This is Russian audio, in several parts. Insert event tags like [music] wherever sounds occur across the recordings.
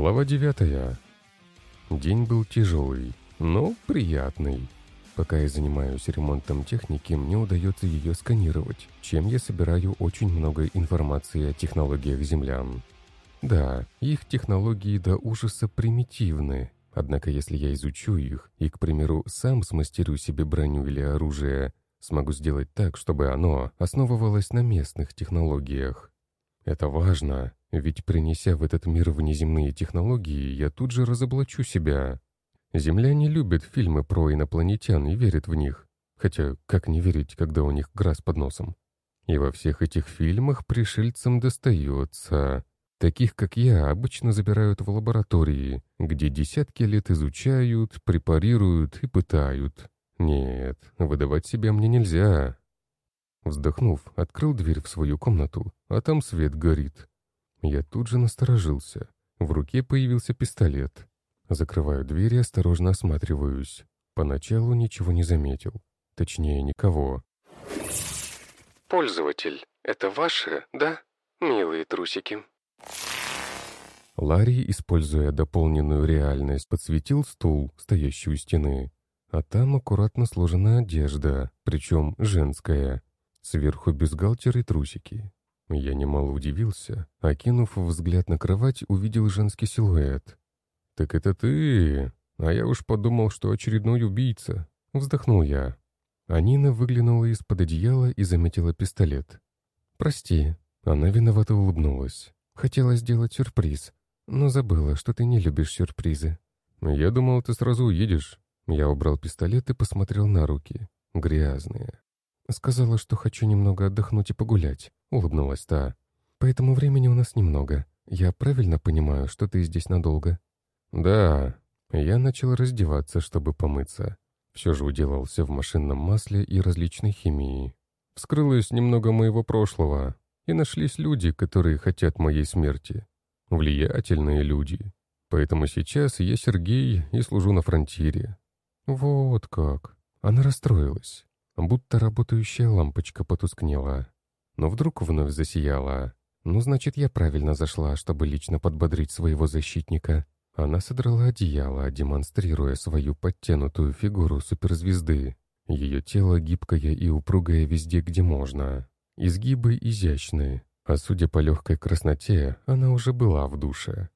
Глава девятая. День был тяжелый, но приятный. Пока я занимаюсь ремонтом техники, мне удается ее сканировать, чем я собираю очень много информации о технологиях землян. Да, их технологии до ужаса примитивны, однако если я изучу их и, к примеру, сам смастерю себе броню или оружие, смогу сделать так, чтобы оно основывалось на местных технологиях. Это важно, ведь принеся в этот мир внеземные технологии, я тут же разоблачу себя. Земляне любят фильмы про инопланетян и верят в них. Хотя, как не верить, когда у них грас под носом? И во всех этих фильмах пришельцам достается. Таких, как я, обычно забирают в лаборатории, где десятки лет изучают, препарируют и пытают. Нет, выдавать себя мне нельзя. Вздохнув, открыл дверь в свою комнату, а там свет горит. Я тут же насторожился. В руке появился пистолет. Закрываю дверь и осторожно осматриваюсь. Поначалу ничего не заметил. Точнее, никого. «Пользователь, это ваши, да? Милые трусики». Ларри, используя дополненную реальность, подсветил стул, стоящий у стены. А там аккуратно сложена одежда, причем женская. Сверху бюстгальтер и трусики. Я немало удивился. Окинув взгляд на кровать, увидел женский силуэт. «Так это ты? А я уж подумал, что очередной убийца». Вздохнул я. Анина выглянула из-под одеяла и заметила пистолет. «Прости». Она виновато улыбнулась. «Хотела сделать сюрприз, но забыла, что ты не любишь сюрпризы». «Я думал, ты сразу уедешь». Я убрал пистолет и посмотрел на руки. Грязные. Сказала, что хочу немного отдохнуть и погулять. — улыбнулась та. «Поэтому времени у нас немного. Я правильно понимаю, что ты здесь надолго?» «Да». Я начал раздеваться, чтобы помыться. Все же уделался в машинном масле и различной химии. Вскрылось немного моего прошлого, и нашлись люди, которые хотят моей смерти. Влиятельные люди. Поэтому сейчас я Сергей и служу на фронтире. Вот как. Она расстроилась, будто работающая лампочка потускнела но вдруг вновь засияла. Ну, значит, я правильно зашла, чтобы лично подбодрить своего защитника. Она содрала одеяло, демонстрируя свою подтянутую фигуру суперзвезды. Ее тело гибкое и упругое везде, где можно. Изгибы изящные, а судя по легкой красноте, она уже была в душе.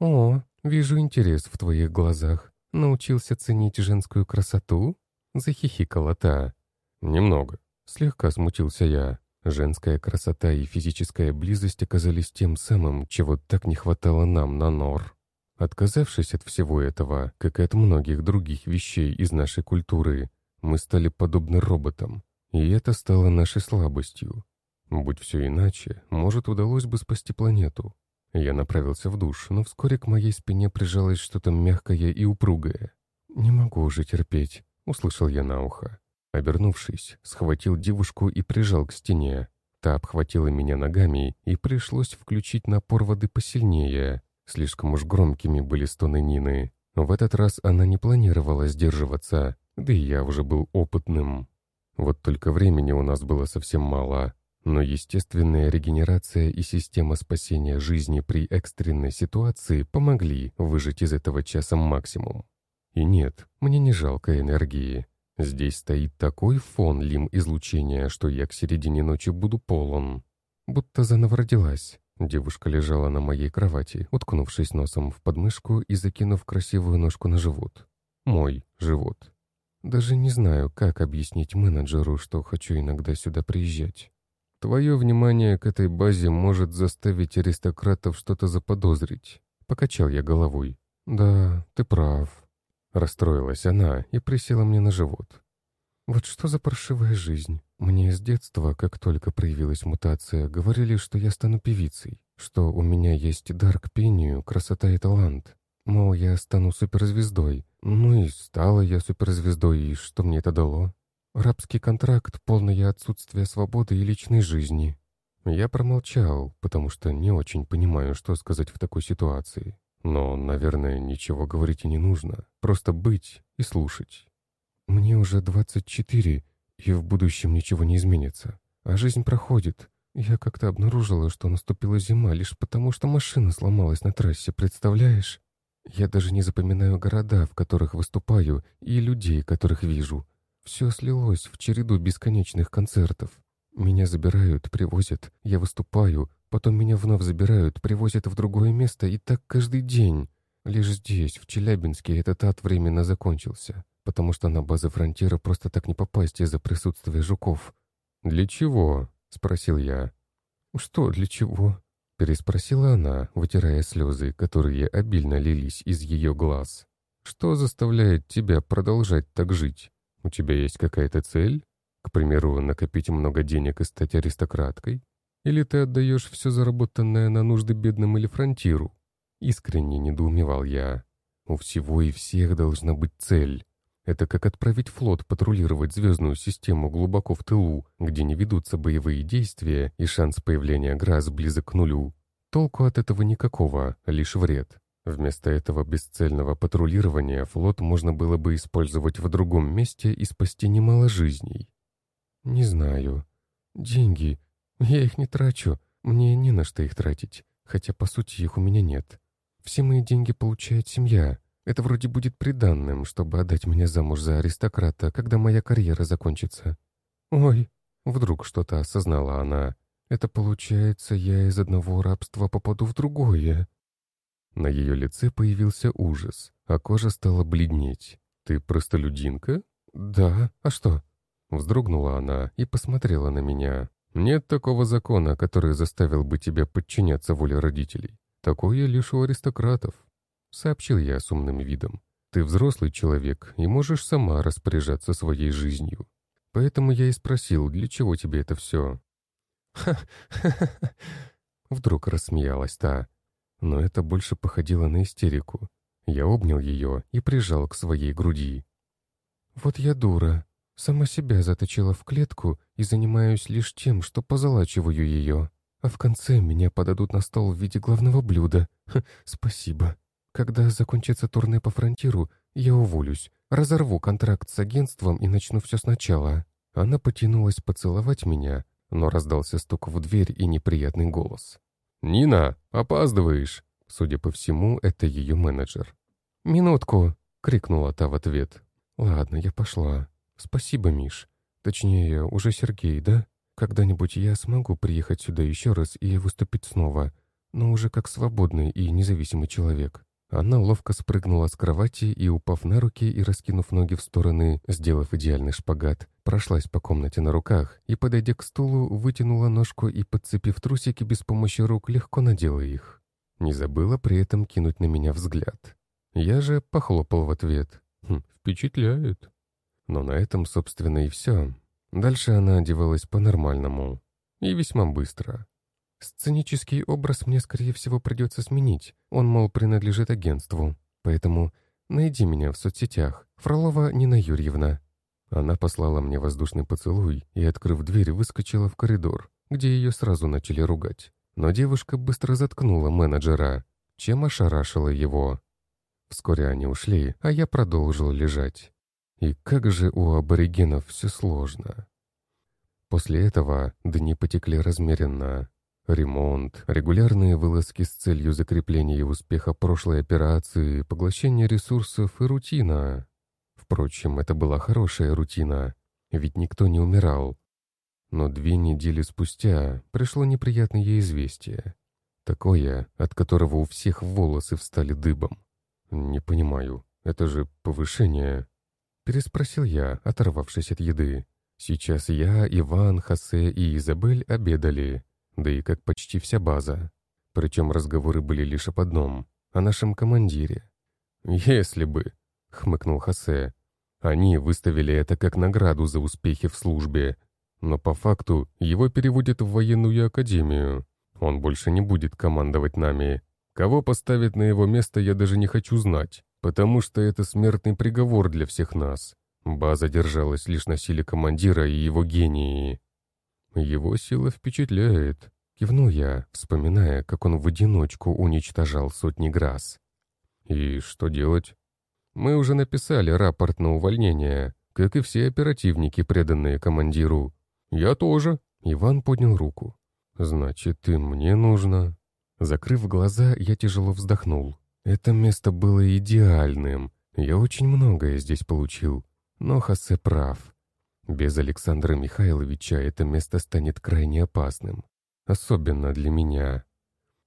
«О, вижу интерес в твоих глазах. Научился ценить женскую красоту?» — захихикала та. «Немного», — слегка смутился я. Женская красота и физическая близость оказались тем самым, чего так не хватало нам на Нор. Отказавшись от всего этого, как и от многих других вещей из нашей культуры, мы стали подобны роботам, и это стало нашей слабостью. Будь все иначе, может, удалось бы спасти планету. Я направился в душ, но вскоре к моей спине прижалось что-то мягкое и упругое. «Не могу уже терпеть», — услышал я на ухо. Обернувшись, схватил девушку и прижал к стене. Та обхватила меня ногами, и пришлось включить напор воды посильнее. Слишком уж громкими были стоны Нины. В этот раз она не планировала сдерживаться, да и я уже был опытным. Вот только времени у нас было совсем мало. Но естественная регенерация и система спасения жизни при экстренной ситуации помогли выжить из этого часа максимум. И нет, мне не жалко энергии. Здесь стоит такой фон лим-излучения, что я к середине ночи буду полон. Будто заново родилась. Девушка лежала на моей кровати, уткнувшись носом в подмышку и закинув красивую ножку на живот. Мой живот. Даже не знаю, как объяснить менеджеру, что хочу иногда сюда приезжать. Твое внимание к этой базе может заставить аристократов что-то заподозрить. Покачал я головой. Да, ты прав. Расстроилась она и присела мне на живот. «Вот что за паршивая жизнь? Мне с детства, как только проявилась мутация, говорили, что я стану певицей, что у меня есть дар к пению, красота и талант. Мол, я стану суперзвездой. Ну и стала я суперзвездой, и что мне это дало? Рабский контракт, полное отсутствие свободы и личной жизни». Я промолчал, потому что не очень понимаю, что сказать в такой ситуации. Но, наверное, ничего говорить и не нужно. Просто быть и слушать. Мне уже 24, и в будущем ничего не изменится. А жизнь проходит. Я как-то обнаружила, что наступила зима лишь потому, что машина сломалась на трассе, представляешь? Я даже не запоминаю города, в которых выступаю, и людей, которых вижу. Все слилось в череду бесконечных концертов. Меня забирают, привозят, я выступаю, потом меня вновь забирают, привозят в другое место, и так каждый день. Лишь здесь, в Челябинске, этот ад временно закончился, потому что на базы фронтира просто так не попасть из-за присутствия жуков. «Для чего?» — спросил я. «Что для чего?» — переспросила она, вытирая слезы, которые обильно лились из ее глаз. «Что заставляет тебя продолжать так жить? У тебя есть какая-то цель? К примеру, накопить много денег и стать аристократкой? Или ты отдаешь все заработанное на нужды бедным или фронтиру?» Искренне недоумевал я. У всего и всех должна быть цель. Это как отправить флот патрулировать звездную систему глубоко в тылу, где не ведутся боевые действия и шанс появления граз близок к нулю. Толку от этого никакого, лишь вред. Вместо этого бесцельного патрулирования флот можно было бы использовать в другом месте и спасти немало жизней. Не знаю. Деньги. Я их не трачу. Мне не на что их тратить, хотя по сути их у меня нет. Все мои деньги получает семья. Это вроде будет приданным, чтобы отдать меня замуж за аристократа, когда моя карьера закончится. Ой, вдруг что-то осознала она. Это получается, я из одного рабства попаду в другое. На ее лице появился ужас, а кожа стала бледнеть. «Ты простолюдинка?» «Да, а что?» Вздрогнула она и посмотрела на меня. «Нет такого закона, который заставил бы тебя подчиняться воле родителей. Такое лишь у аристократов», — сообщил я с умным видом. «Ты взрослый человек и можешь сама распоряжаться своей жизнью. Поэтому я и спросил, для чего тебе это все?» «Ха-ха-ха!» [laughs] Вдруг рассмеялась та. Но это больше походило на истерику. Я обнял ее и прижал к своей груди. «Вот я дура. Сама себя заточила в клетку и занимаюсь лишь тем, что позолачиваю ее. А в конце меня подадут на стол в виде главного блюда. Ха, спасибо. Когда закончится турне по фронтиру, я уволюсь, разорву контракт с агентством и начну все сначала. Она потянулась поцеловать меня, но раздался стук в дверь и неприятный голос. «Нина, опаздываешь!» Судя по всему, это ее менеджер. «Минутку!» — крикнула та в ответ. «Ладно, я пошла. Спасибо, Миш. Точнее, уже Сергей, да?» Когда-нибудь я смогу приехать сюда еще раз и выступить снова, но уже как свободный и независимый человек. Она ловко спрыгнула с кровати и, упав на руки и раскинув ноги в стороны, сделав идеальный шпагат, прошлась по комнате на руках и, подойдя к стулу, вытянула ножку и, подцепив трусики без помощи рук, легко надела их. Не забыла при этом кинуть на меня взгляд. Я же похлопал в ответ. Хм, впечатляет. Но на этом, собственно, и все. Дальше она одевалась по-нормальному. И весьма быстро. Сценический образ мне, скорее всего, придется сменить. Он, мол, принадлежит агентству. Поэтому найди меня в соцсетях. Фролова Нина Юрьевна. Она послала мне воздушный поцелуй и, открыв дверь, выскочила в коридор, где ее сразу начали ругать. Но девушка быстро заткнула менеджера, чем ошарашила его. Вскоре они ушли, а я продолжил лежать. И как же у аборигенов все сложно. После этого дни потекли размеренно. Ремонт, регулярные вылазки с целью закрепления успеха прошлой операции, поглощение ресурсов и рутина. Впрочем, это была хорошая рутина, ведь никто не умирал. Но две недели спустя пришло неприятное известие. Такое, от которого у всех волосы встали дыбом. Не понимаю, это же повышение. Переспросил я, оторвавшись от еды. Сейчас я, Иван, Хосе и Изабель обедали, да и как почти вся база. Причем разговоры были лишь об одном — о нашем командире. «Если бы», — хмыкнул Хосе, — «они выставили это как награду за успехи в службе, но по факту его переводят в военную академию. Он больше не будет командовать нами. Кого поставить на его место, я даже не хочу знать потому что это смертный приговор для всех нас. База держалась лишь на силе командира и его гении. Его сила впечатляет. Кивнул я, вспоминая, как он в одиночку уничтожал сотни грас. И что делать? Мы уже написали рапорт на увольнение, как и все оперативники, преданные командиру. Я тоже. Иван поднял руку. «Значит, и мне нужно». Закрыв глаза, я тяжело вздохнул. Это место было идеальным. Я очень многое здесь получил. Но Хосе прав. Без Александра Михайловича это место станет крайне опасным. Особенно для меня.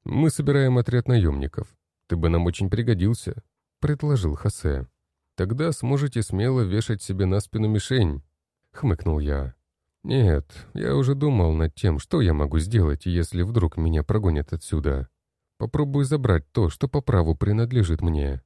«Мы собираем отряд наемников. Ты бы нам очень пригодился», — предложил Хосе. «Тогда сможете смело вешать себе на спину мишень», — хмыкнул я. «Нет, я уже думал над тем, что я могу сделать, если вдруг меня прогонят отсюда. Попробую забрать то, что по праву принадлежит мне.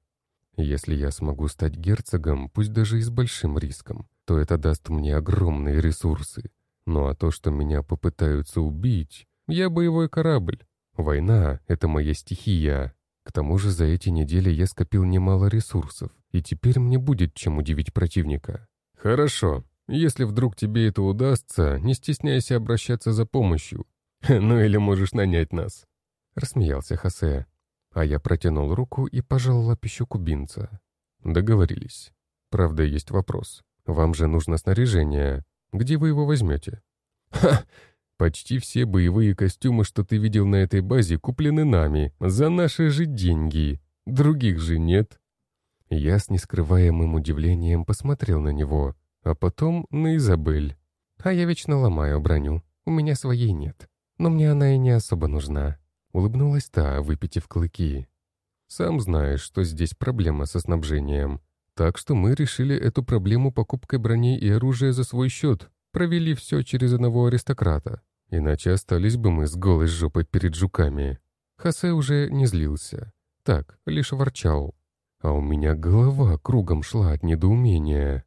Если я смогу стать герцогом, пусть даже и с большим риском, то это даст мне огромные ресурсы. Ну а то, что меня попытаются убить, я боевой корабль. Война — это моя стихия. К тому же за эти недели я скопил немало ресурсов, и теперь мне будет чем удивить противника. Хорошо, если вдруг тебе это удастся, не стесняйся обращаться за помощью. [laughs] Ну или можешь нанять нас. Рассмеялся Хосе. А я протянул руку и пожал лапищу кубинца. Договорились. Правда, есть вопрос. Вам же нужно снаряжение. Где вы его возьмете? Ха! Почти все боевые костюмы, что ты видел на этой базе, куплены нами, за наши же деньги. Других же нет. Я с нескрываемым удивлением посмотрел на него, а потом на Изабель. А я вечно ломаю броню, у меня своей нет. Но мне она и не особо нужна. Улыбнулась та, выпитив клыки. Сам знаешь, что здесь проблема со снабжением. Так что мы решили эту проблему покупкой брони и оружия за свой счет. Провели все через одного аристократа. Иначе остались бы мы с голой жопой перед жуками. Хосе уже не злился. Так, лишь ворчал. А у меня голова кругом шла от недоумения.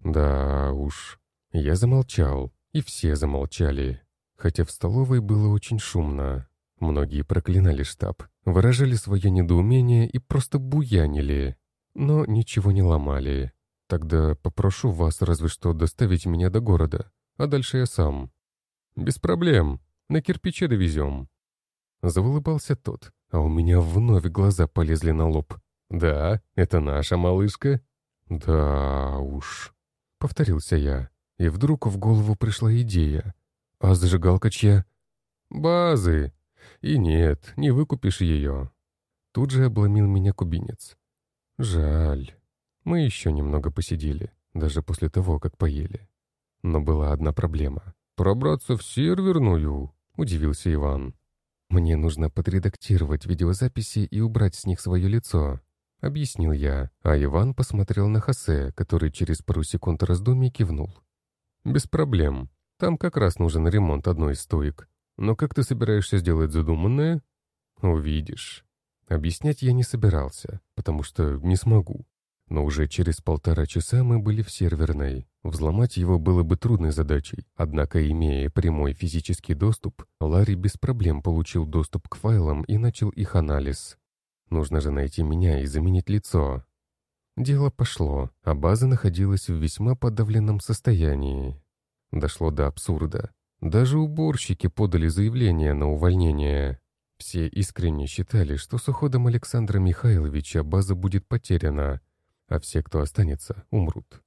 Да уж. Я замолчал, и все замолчали. Хотя в столовой было очень шумно. Многие проклинали штаб, выражали свое недоумение и просто буянили. Но ничего не ломали. Тогда попрошу вас разве что доставить меня до города, а дальше я сам. Без проблем, на кирпиче довезем. Заулыбался тот, а у меня вновь глаза полезли на лоб. «Да, это наша малышка?» «Да уж», — повторился я, и вдруг в голову пришла идея. «А зажигалка чья?» «Базы. И нет, не выкупишь ее». Тут же обломил меня кубинец. «Жаль. Мы еще немного посидели, даже после того, как поели. Но была одна проблема. Пробраться в серверную?» — удивился Иван. «Мне нужно подредактировать видеозаписи и убрать с них свое лицо», — объяснил я, а Иван посмотрел на Хосе, который через пару секунд раздумий кивнул. «Без проблем. Там как раз нужен ремонт одной из стоек. Но как ты собираешься сделать задуманное?» «Увидишь». Объяснять я не собирался, потому что не смогу. Но уже через полтора часа мы были в серверной. Взломать его было бы трудной задачей, однако, имея прямой физический доступ, Ларри без проблем получил доступ к файлам и начал их анализ. Нужно же найти меня и заменить лицо. Дело пошло, а база находилась в весьма подавленном состоянии. Дошло до абсурда. Даже уборщики подали заявление на увольнение. Все искренне считали, что с уходом Александра Михайловича база будет потеряна, а все, кто останется, умрут.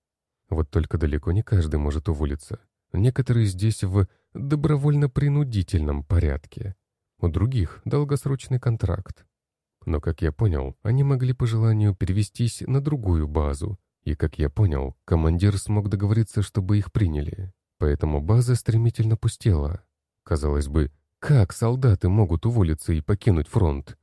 Вот только далеко не каждый может уволиться. Некоторые здесь в добровольно-принудительном порядке. У других долгосрочный контракт. Но, как я понял, они могли по желанию перевестись на другую базу, и, как я понял, командир смог договориться, чтобы их приняли. Поэтому база стремительно пустела. Казалось бы, как солдаты могут уволиться и покинуть фронт?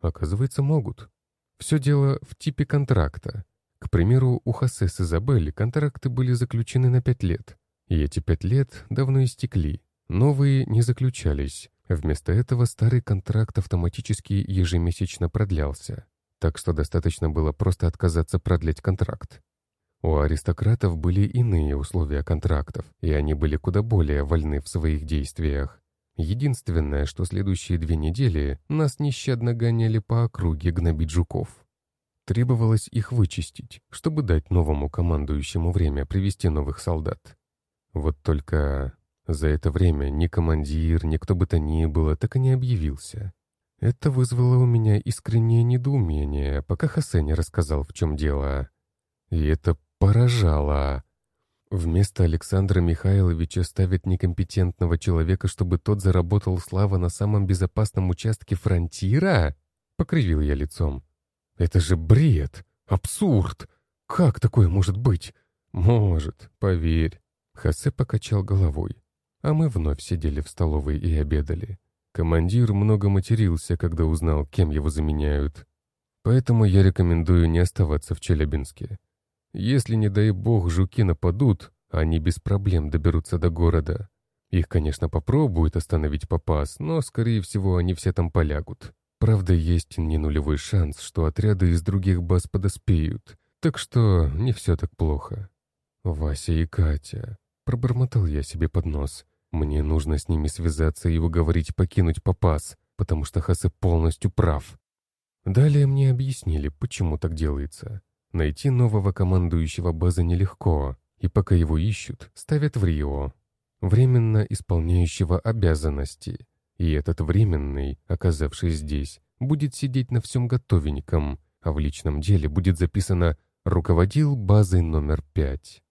Оказывается, могут. Все дело в типе контракта. К примеру, у Хосе с Изабель контракты были заключены на пять лет, и эти пять лет давно истекли. Новые не заключались, Вместо этого старый контракт автоматически ежемесячно продлялся, так что достаточно было просто отказаться продлить контракт. У аристократов были иные условия контрактов, и они были куда более вольны в своих действиях. Единственное, что следующие две недели нас нещадно гоняли по округе гнобить жуков. Требовалось их вычистить, чтобы дать новому командующему время привести новых солдат. Вот только за это время ни командир, ни кто бы то ни было так и не объявился. Это вызвало у меня искреннее недоумение, пока Хосе не рассказал, в чем дело. И это поражало. Вместо Александра Михайловича ставят некомпетентного человека, чтобы тот заработал слава на самом безопасном участке фронтира? Покривил я лицом. Это же бред! Абсурд! Как такое может быть? Может, поверь. Хосе покачал головой. А мы вновь сидели в столовой и обедали. Командир много матерился, когда узнал, кем его заменяют. Поэтому я рекомендую не оставаться в Челябинске. Если, не дай бог, жуки нападут, они без проблем доберутся до города. Их, конечно, попробуют остановить попас, но, скорее всего, они все там полягут. Правда, есть не нулевой шанс, что отряды из других баз подоспеют. Так что не все так плохо. Вася и Катя. Пробормотал я себе под нос. Мне нужно с ними связаться и уговорить покинуть попас, потому что Хасе полностью прав. Далее мне объяснили, почему так делается. Найти нового командующего базы нелегко, и пока его ищут, ставят в Рио, временно исполняющего обязанности. И этот временный, оказавшись здесь, будет сидеть на всем готовеньком, а в личном деле будет записано «Руководил базой номер пять».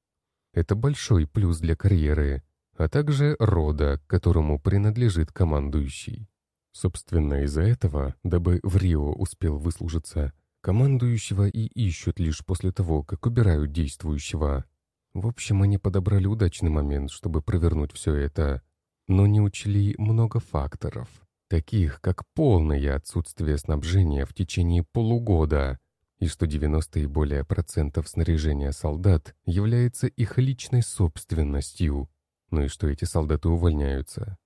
Это большой плюс для карьеры, а также рода, которому принадлежит командующий. Собственно, из-за этого, дабы в Рио успел выслужиться, командующего и ищут лишь после того, как убирают действующего. В общем, они подобрали удачный момент, чтобы провернуть все это, но не учли много факторов, таких как полное отсутствие снабжения в течение полугода, и что 90 и более процентов снаряжения солдат является их личной собственностью, ну и что эти солдаты увольняются.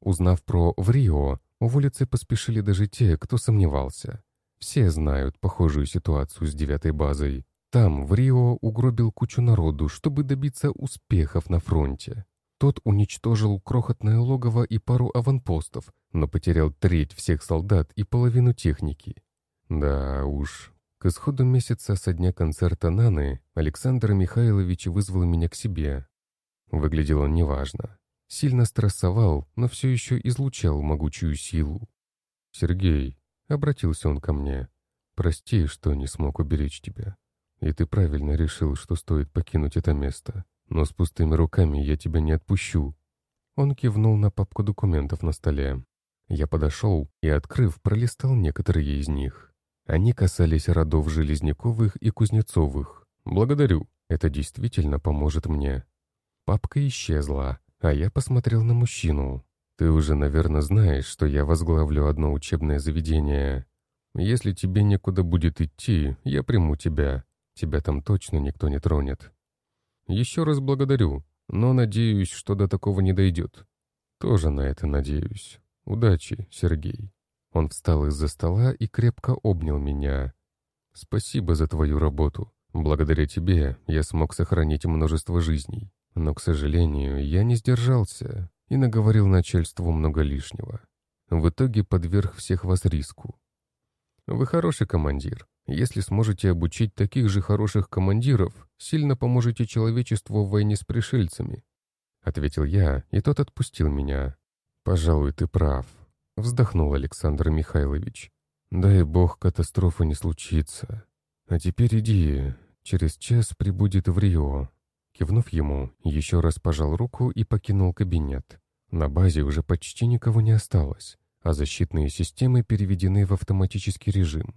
Узнав про Врио, уволиться поспешили даже те, кто сомневался. Все знают похожую ситуацию с девятой базой. Там, в Рио, угробил кучу народу, чтобы добиться успехов на фронте. Тот уничтожил крохотное логово и пару аванпостов, но потерял треть всех солдат и половину техники. Да уж, к исходу месяца со дня концерта Наны Александр Михайлович вызвал меня к себе. Выглядел он неважно. Сильно стрессовал, но все еще излучал могучую силу. «Сергей, Обратился он ко мне. «Прости, что не смог уберечь тебя. И ты правильно решил, что стоит покинуть это место. Но с пустыми руками я тебя не отпущу». Он кивнул на папку документов на столе. Я подошел и, открыв, пролистал некоторые из них. Они касались родов Железняковых и Кузнецовых. «Благодарю, это действительно поможет мне». Папка исчезла, а я посмотрел на мужчину. Ты уже, наверное, знаешь, что я возглавлю одно учебное заведение. Если тебе некуда будет идти, я приму тебя. Тебя там точно никто не тронет. Еще раз благодарю, но надеюсь, что до такого не дойдет. Тоже на это надеюсь. Удачи, Сергей. Он встал из-за стола и крепко обнял меня. Спасибо за твою работу. Благодаря тебе я смог сохранить множество жизней. Но, к сожалению, я не сдержался и наговорил начальству много лишнего. В итоге подверг всех вас риску. Вы хороший командир. Если сможете обучить таких же хороших командиров, сильно поможете человечеству в войне с пришельцами. Ответил я, и тот отпустил меня. Пожалуй, ты прав. Вздохнул Александр Михайлович. Дай бог катастрофа не случится. А теперь иди, через час прибудет в Рио. Кивнув ему, еще раз пожал руку и покинул кабинет. На базе уже почти никого не осталось, а защитные системы переведены в автоматический режим.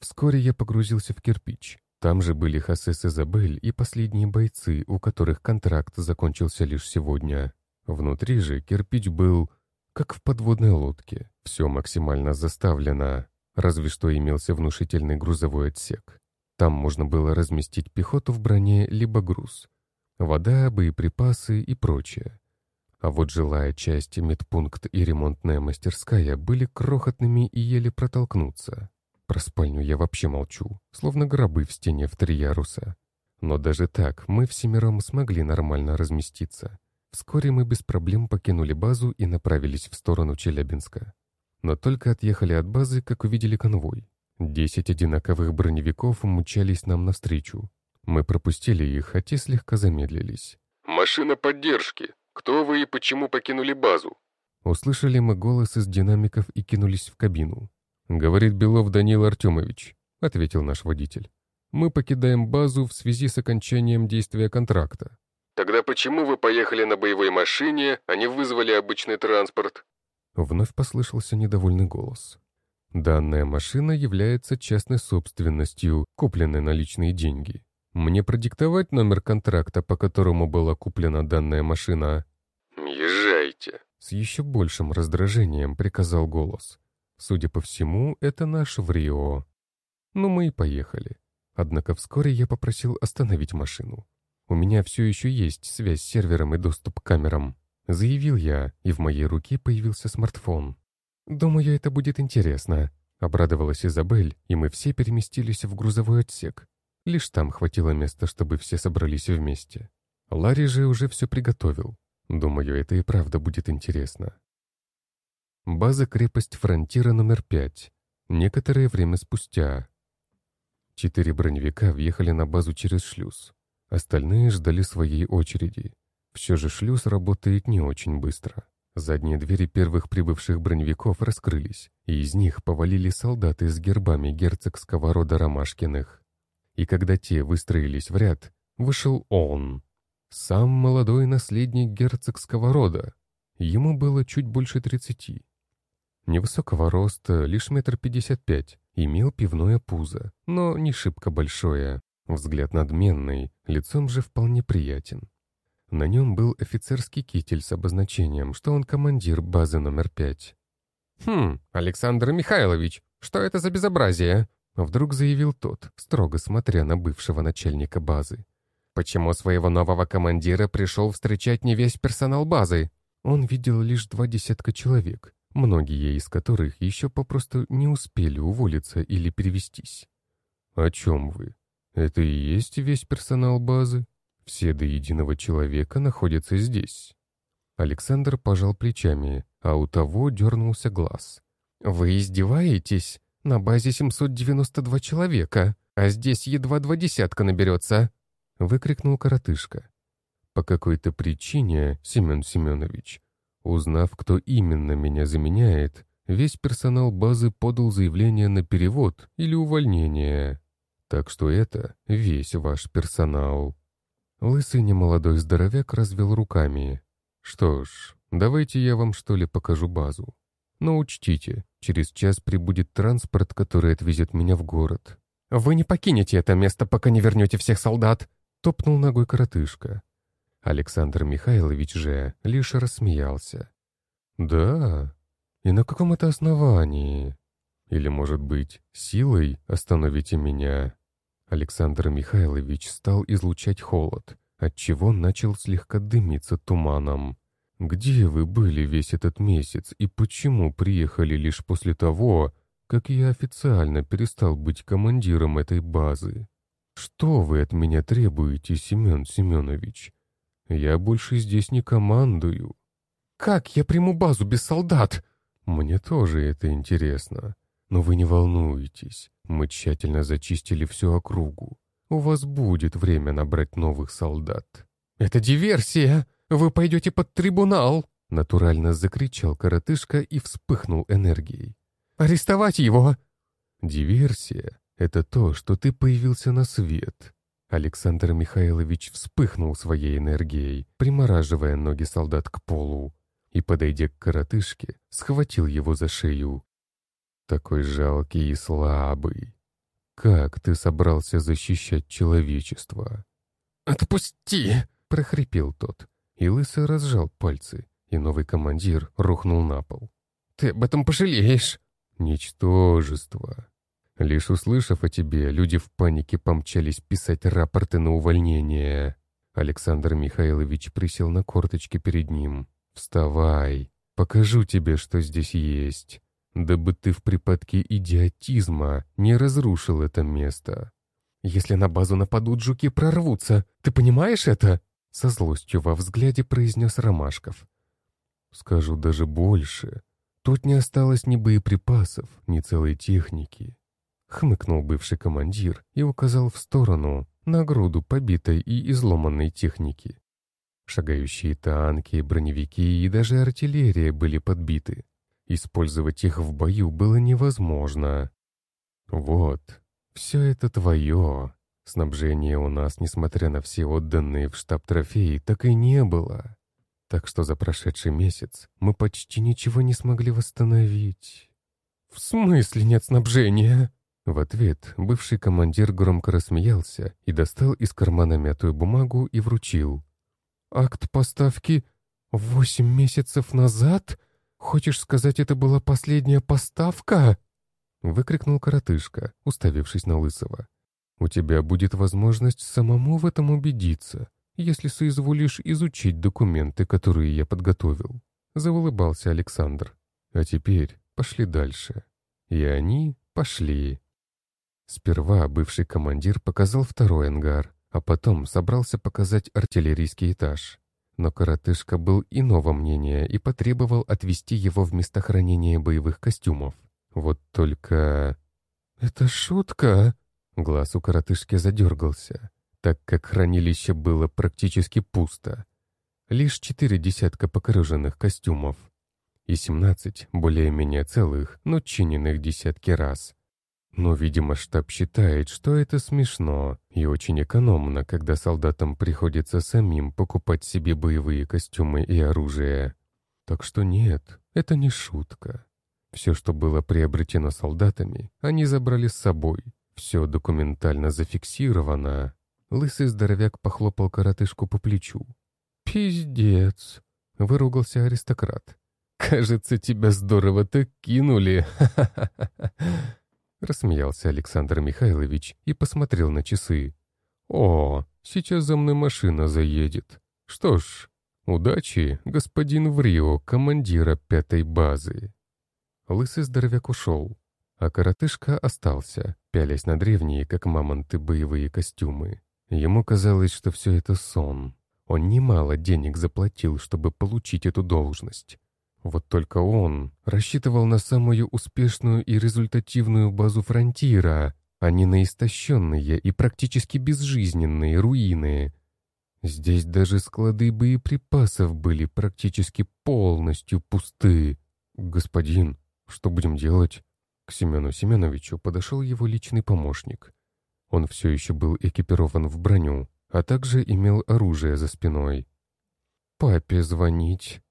Вскоре я погрузился в кирпич. Там же были Хасес Изабель и последние бойцы, у которых контракт закончился лишь сегодня. Внутри же кирпич был, как в подводной лодке. Все максимально заставлено, разве что имелся внушительный грузовой отсек. Там можно было разместить пехоту в броне либо груз. Вода, боеприпасы и прочее. А вот жилая часть, медпункт и ремонтная мастерская были крохотными и еле протолкнуться. Про спальню я вообще молчу, словно гробы в стене в три яруса. Но даже так мы всемиром смогли нормально разместиться. Вскоре мы без проблем покинули базу и направились в сторону Челябинска. Но только отъехали от базы, как увидели конвой. Десять одинаковых броневиков мчались нам навстречу. Мы пропустили их, а те слегка замедлились. «Машина поддержки!» «Кто вы и почему покинули базу?» Услышали мы голос из динамиков и кинулись в кабину. «Говорит Белов Данил Артемович», — ответил наш водитель. «Мы покидаем базу в связи с окончанием действия контракта. Тогда почему вы поехали на боевой машине, а не вызвали обычный транспорт?» Вновь послышался недовольный голос. «Данная машина является частной собственностью, купленной на личные деньги. Мне продиктовать номер контракта, по которому была куплена данная машина?» «Езжайте», — с еще большим раздражением приказал голос. Судя по всему, это наш в Рио. Ну, мы и поехали. Однако вскоре я попросил остановить машину. У меня все еще есть связь с сервером и доступ к камерам. Заявил я, и в моей руке появился смартфон. «Думаю, это будет интересно», — обрадовалась Изабель, и мы все переместились в грузовой отсек. Лишь там хватило места, чтобы все собрались вместе. Ларри же уже все приготовил. Думаю, это и правда будет интересно. База-крепость «Фронтира» номер пять. Некоторое время спустя. Четыре броневика въехали на базу через шлюз. Остальные ждали своей очереди. Все же шлюз работает не очень быстро. Задние двери первых прибывших броневиков раскрылись, и из них повалили солдаты с гербами герцогского рода Ромашкиных. И когда те выстроились в ряд, вышел он. Сам молодой наследник герцогского рода. Ему было чуть больше тридцати. Невысокого роста, лишь метр пятьдесят пять, имел пивное пузо, но не шибко большое. Взгляд надменный, лицом же вполне приятен. На нем был офицерский китель с обозначением, что он командир базы номер пять. «Хм, Александр Михайлович, что это за безобразие?» Вдруг заявил тот, строго смотря на бывшего начальника базы. «Почему своего нового командира пришел встречать не весь персонал базы?» Он видел лишь два десятка человек, многие из которых еще попросту не успели уволиться или перевестись. «О чем вы? Это и есть весь персонал базы? Все до единого человека находятся здесь». Александр пожал плечами, а у того дернулся глаз. «Вы издеваетесь? На базе 792 человека, а здесь едва два десятка наберется!» — выкрикнул коротышка. По какой-то причине, Семен Семенович, Узнав, кто именно меня заменяет, весь персонал базы подал заявление на перевод или увольнение. Так что это весь ваш персонал. Лысый немолодой здоровяк развел руками. Что ж, давайте я вам что ли покажу базу. Но учтите, через час прибудет транспорт, который отвезет меня в город. «Вы не покинете это место, пока не вернете всех солдат!» — топнул ногой коротышка. Александр Михайлович же лишь рассмеялся. «Да? И на каком это основании? Или, может быть, силой остановите меня?» Александр Михайлович стал излучать холод, отчего начал слегка дымиться туманом. «Где вы были весь этот месяц и почему приехали лишь после того, как я официально перестал быть командиром этой базы? Что вы от меня требуете, Семен Семенович? Я больше здесь не командую. Как я приму базу без солдат? Мне тоже это интересно. Но вы не волнуйтесь. Мы тщательно зачистили всю округу. У вас будет время набрать новых солдат. Это диверсия! Вы пойдете под трибунал! Натурально закричал коротышка и вспыхнул энергией. «Арестовать его!» «Диверсия — это то, что ты появился на свет, Александр Михайлович вспыхнул своей энергией, примораживая ноги солдат к полу, и, подойдя к коротышке, схватил его за шею. «Такой жалкий и слабый. Как ты собрался защищать человечество?» «Отпусти!» — прохрипел тот, и Лысый разжал пальцы, и новый командир рухнул на пол. «Ты об этом пожалеешь!» «Ничтожество!» Лишь услышав о тебе, люди в панике помчались писать рапорты на увольнение. Александр Михайлович присел на корточки перед ним. «Вставай, покажу тебе, что здесь есть, дабы ты в припадке идиотизма не разрушил это место. Если на базу нападут, жуки прорвутся, ты понимаешь это?» Со злостью во взгляде произнес Ромашков. «Скажу даже больше. Тут не осталось ни боеприпасов, ни целой техники. Хмыкнул бывший командир и указал в сторону, на груду побитой и изломанной техники. Шагающие танки, броневики и даже артиллерия были подбиты. Использовать их в бою было невозможно. «Вот, все это твое. Снабжения у нас, несмотря на все отданные в штаб трофеи, так и не было. Так что за прошедший месяц мы почти ничего не смогли восстановить. «В смысле нет снабжения?» В ответ бывший командир громко рассмеялся и достал из кармана мятую бумагу и вручил. «Акт поставки восемь месяцев назад? Хочешь сказать, это была последняя поставка?» Выкрикнул коротышка, уставившись на Лысого. «У тебя будет возможность самому в этом убедиться, если соизволишь изучить документы, которые я подготовил», — заулыбался Александр. «А теперь пошли дальше». И они пошли. Сперва бывший командир показал второй ангар, а потом собрался показать артиллерийский этаж. Но коротышка был иного мнения и потребовал отвезти его в место хранения боевых костюмов. Вот только... «Это шутка?» Глаз у коротышки задергался, так как хранилище было практически пусто. Лишь четыре десятка покореженных костюмов и семнадцать более-менее целых, но чиненных десятки раз. Но, видимо, штаб считает, что это смешно и очень экономно, когда солдатам приходится самим покупать себе боевые костюмы и оружие. Так что нет, это не шутка. Все, что было приобретено солдатами, они забрали с собой. Все документально зафиксировано. Лысый здоровяк похлопал коротышку по плечу. «Пиздец!» — выругался аристократ. «Кажется, тебя здорово так кинули!» [laughs] Рассмеялся Александр Михайлович и посмотрел на часы. «О, сейчас за мной машина заедет. Что ж, удачи, господин Врио, командира пятой базы». Лысый здоровяк ушел, а коротышка остался, пялясь на древние, как мамонты, боевые костюмы. Ему казалось, что все это сон. Он немало денег заплатил, чтобы получить эту должность. Вот только он рассчитывал на самую успешную и результативную базу фронтира, а не на истощенные и практически безжизненные руины. Здесь даже склады боеприпасов были практически полностью пусты. «Господин, что будем делать?» К Семену Семеновичу подошел его личный помощник. Он все еще был экипирован в броню, а также имел оружие за спиной. «Папе звонить»,